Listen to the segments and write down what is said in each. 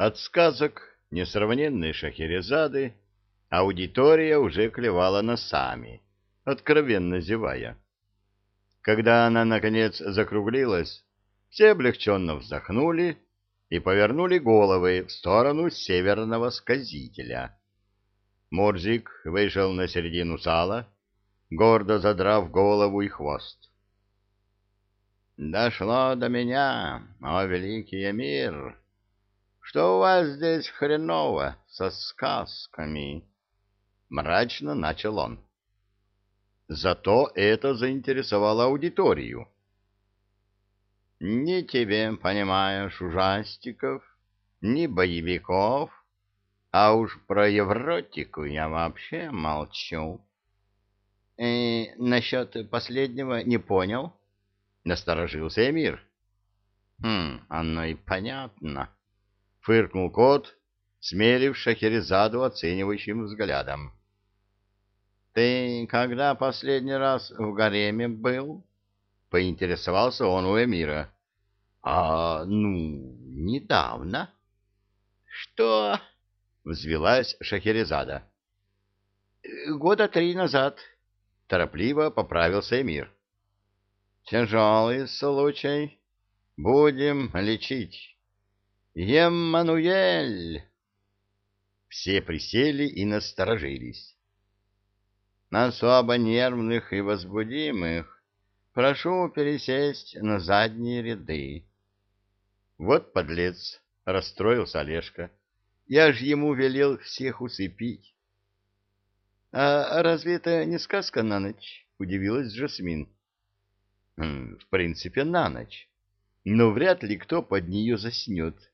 От сказок несравненной Шахерезады аудитория уже клевала носами, откровенно зевая. Когда она, наконец, закруглилась, все облегченно вздохнули и повернули головы в сторону северного сказителя. Мурзик вышел на середину сала, гордо задрав голову и хвост. «Дошло до меня, о великий мир, что у вас здесь хреново со сказками?» Мрачно начал он. Зато это заинтересовало аудиторию. «Ни тебе, понимаешь, ужастиков, ни боевиков, а уж про евротику я вообще молчу». «И насчет последнего не понял?» — насторожился Эмир. «Хм, оно и понятно», — фыркнул кот, смерив Шахерезаду оценивающим взглядом. «Ты когда последний раз в гареме был?» — поинтересовался он у Эмира. «А, ну, недавно». «Что?» — взвелась Шахерезада. «Года три назад», — торопливо поправился Эмир. «Тяжелый случай. Будем лечить. Еммануэль!» Все присели и насторожились. Особо нервных и возбудимых прошу пересесть на задние ряды. Вот подлец, расстроился Олежка. Я ж ему велел всех усыпить. — А разве это не сказка на ночь? — удивилась Жасмин. Хм, — В принципе, на ночь. Но вряд ли кто под нее заснет.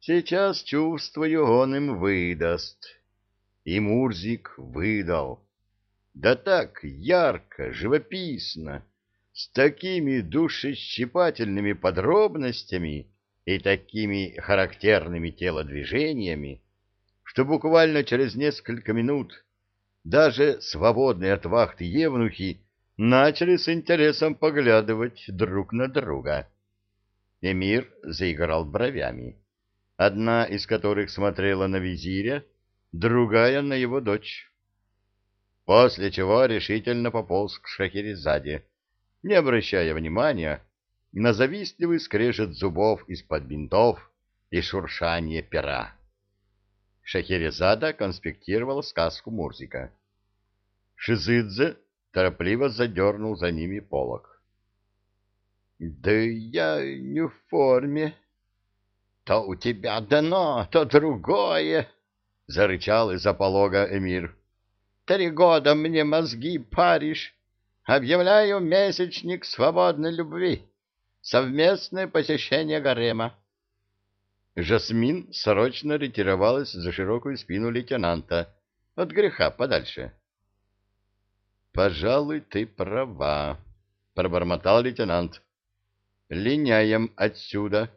Сейчас, чувствую, он им выдаст. И Мурзик выдал. Да так ярко, живописно, с такими душещипательными подробностями и такими характерными телодвижениями, что буквально через несколько минут даже свободные от вахты евнухи начали с интересом поглядывать друг на друга. Эмир заиграл бровями, одна из которых смотрела на визиря, другая — на его дочь после чего решительно пополз к Шахерезаде, не обращая внимания на завистливый скрежет зубов из-под бинтов и шуршание пера. Шахерезада конспектировала сказку Мурзика. Шизыдзе торопливо задернул за ними полок. — Да я не в форме. — То у тебя дано, то другое, — зарычал из-за полога Эмир. Три года мне мозги паришь. Объявляю месячник свободной любви. Совместное посещение гарема. Жасмин срочно ретировалась за широкую спину лейтенанта. От греха подальше. «Пожалуй, ты права», — пробормотал лейтенант. «Линяем отсюда,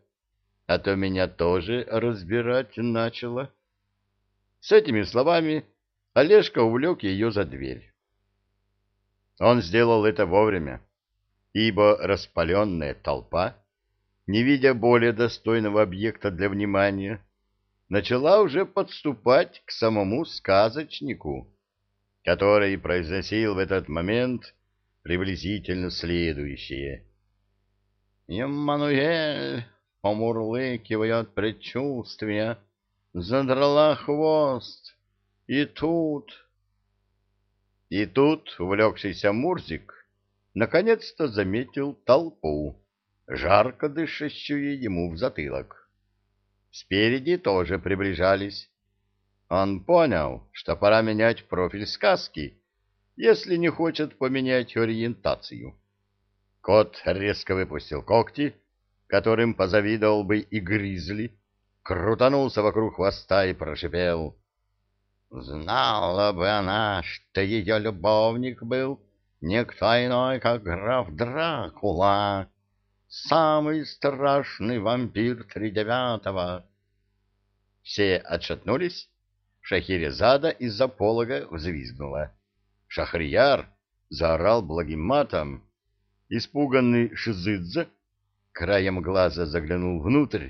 а то меня тоже разбирать начало». С этими словами Олежка увлек ее за дверь. Он сделал это вовремя, ибо распаленная толпа, не видя более достойного объекта для внимания, начала уже подступать к самому сказочнику, который произносил в этот момент приблизительно следующее. «Эммануэль!» — помурлыкивая предчувствия, задрала хвост и тут... И тут увлекшийся Мурзик наконец-то заметил толпу, жарко дышащую ему в затылок. Спереди тоже приближались. Он понял, что пора менять профиль сказки, если не хочет поменять ориентацию. Кот резко выпустил когти, которым позавидовал бы и гризли, крутанулся вокруг хвоста и прошипел — Знала бы она, что ее любовник был никто иной, как граф Дракула, самый страшный вампир тридевятого. Все отшатнулись, Шахерезада из-за полога взвизгнула. Шахрияр заорал благим матом. Испуганный Шизыдзе краем глаза заглянул внутрь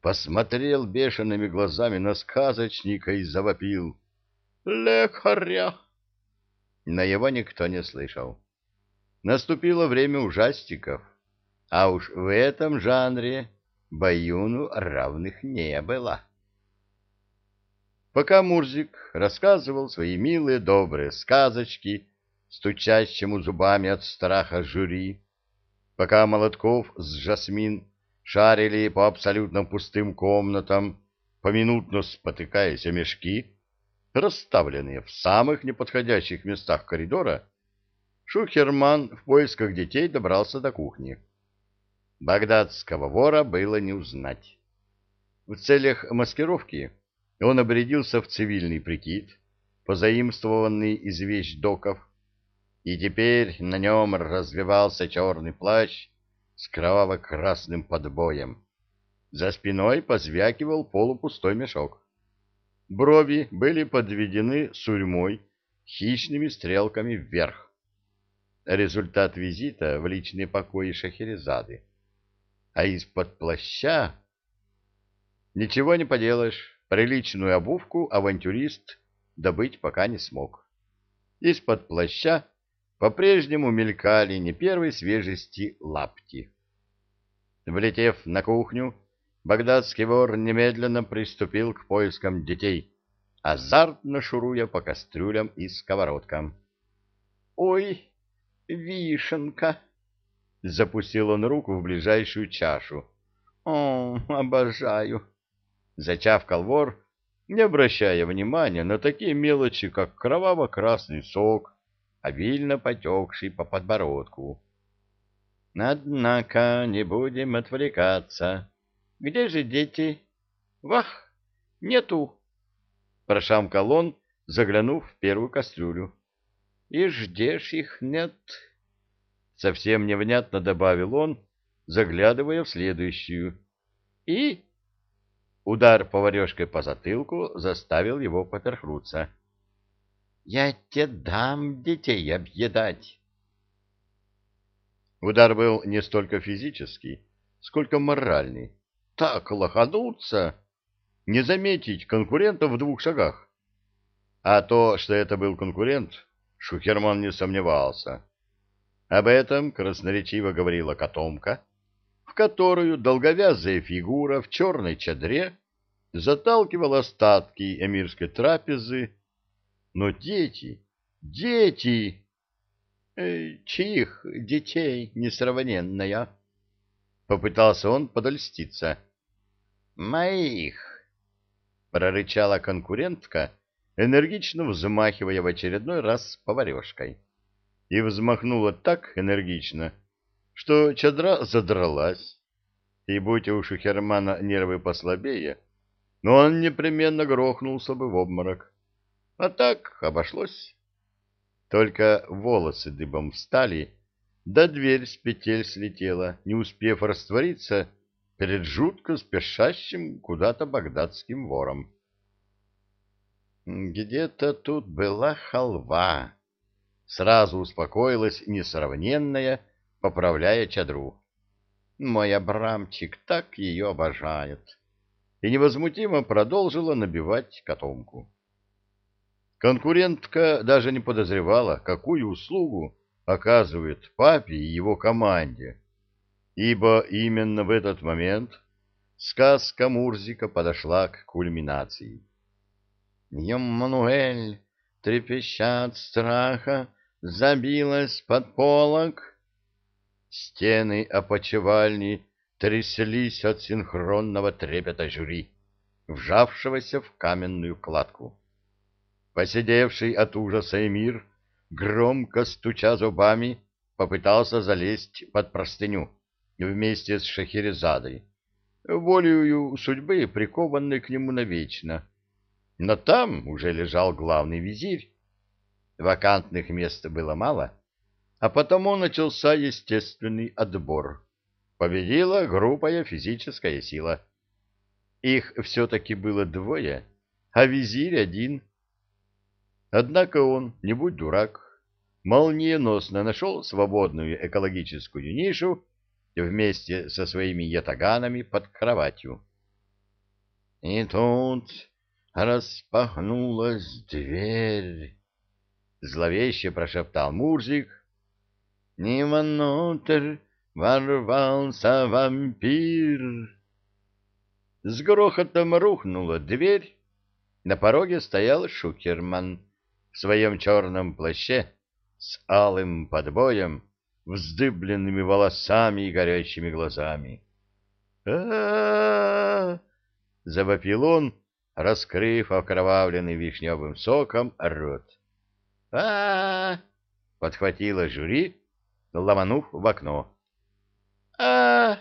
посмотрел бешеными глазами на сказочника и завопил. «Лекаря!» Но его никто не слышал. Наступило время ужастиков, а уж в этом жанре Баюну равных не было. Пока Мурзик рассказывал свои милые добрые сказочки стучащему зубами от страха жюри, пока Молотков с Жасмин шарили по абсолютно пустым комнатам, поминутно спотыкаясь о мешки, расставленные в самых неподходящих местах коридора, Шухерман в поисках детей добрался до кухни. Багдадского вора было не узнать. В целях маскировки он обрядился в цивильный прикид, позаимствованный из вещдоков, и теперь на нем развивался черный плащ с кроваво-красным подбоем. За спиной позвякивал полупустой мешок. Брови были подведены сурьмой хищными стрелками вверх. Результат визита в личные покои Шахерезады. А из-под плаща... Ничего не поделаешь, приличную обувку авантюрист добыть пока не смог. Из-под плаща по-прежнему мелькали не первой свежести лапти. Влетев на кухню, багдадский вор немедленно приступил к поискам детей, азартно шуруя по кастрюлям и сковородкам. — Ой, вишенка! — запустил он руку в ближайшую чашу. — О, обожаю! — зачавкал вор, не обращая внимания на такие мелочи, как кроваво-красный сок, обильно потекший по подбородку. Однако не будем отвлекаться. Где же дети? Вах, нету. Прошамкал он, заглянув в первую кастрюлю. И ждешь их нет. Совсем невнятно добавил он, заглядывая в следующую. И удар поварешкой по затылку заставил его поперхнуться. Я тебе дам детей объедать. Удар был не столько физический, сколько моральный. Так лохануться, не заметить конкурента в двух шагах. А то, что это был конкурент, Шухерман не сомневался. Об этом красноречиво говорила котомка, в которую долговязая фигура в черной чадре заталкивала остатки эмирской трапезы но дети, дети... Э, чьих детей несравненная? Попытался он подольститься. Моих, прорычала конкурентка, энергично взмахивая в очередной раз поварешкой. И взмахнула так энергично, что чадра задралась. И будь у Шухермана нервы послабее, но он непременно грохнулся бы в обморок. А так обошлось. Только волосы дыбом встали, да дверь с петель слетела, не успев раствориться перед жутко спешащим куда-то багдадским вором. Где-то тут была халва. Сразу успокоилась несравненная, поправляя чадру. Мой Абрамчик так ее обожает. И невозмутимо продолжила набивать котомку. Конкурентка даже не подозревала, какую услугу оказывает папе и его команде, ибо именно в этот момент сказка Мурзика подошла к кульминации. Еммануэль, трепеща от страха, забилась под полок. Стены опочивальни тряслись от синхронного трепета жюри, вжавшегося в каменную кладку. Посидевший от ужаса эмир, громко стуча зубами, попытался залезть под простыню вместе с Шахерезадой, волею судьбы прикованной к нему навечно. Но там уже лежал главный визирь. Вакантных мест было мало, а потому начался естественный отбор. Победила грубая физическая сила. Их все-таки было двое, а визирь один — Однако он, не будь дурак, молниеносно нашел свободную экологическую нишу вместе со своими ятаганами под кроватью. И тут распахнулась дверь. Зловеще прошептал Мурзик. Не внутрь ворвался вампир. С грохотом рухнула дверь. На пороге стоял Шукерман в своем черном плаще с алым подбоем, вздыбленными волосами и горящими глазами. а завопил он, раскрыв окровавленный вишневым соком рот. а подхватила жюри, ломанув в окно. а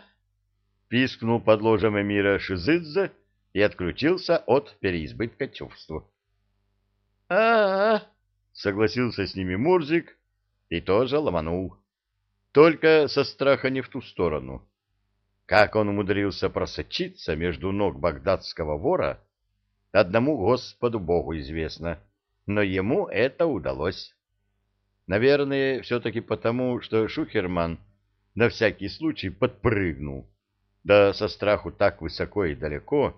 пискнул под ложем Эмира Шизыдзе и отключился от переизбытка чувств. А согласился с ними Мурзик и тоже ломанул. Только со страха не в ту сторону. Как он умудрился просочиться между ног багдадского вора, одному Господу Богу известно, но ему это удалось. Наверное, все-таки потому, что Шухерман на всякий случай подпрыгнул, да со страху так высоко и далеко,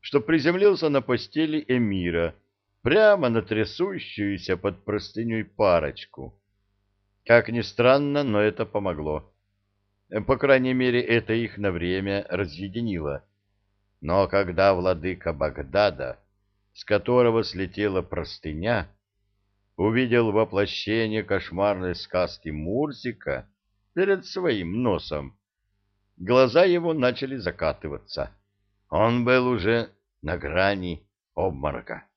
что приземлился на постели эмира, прямо на трясущуюся под простыней парочку. Как ни странно, но это помогло. По крайней мере, это их на время разъединило. Но когда владыка Багдада, с которого слетела простыня, увидел воплощение кошмарной сказки Мурзика перед своим носом, глаза его начали закатываться. Он был уже на грани обморока.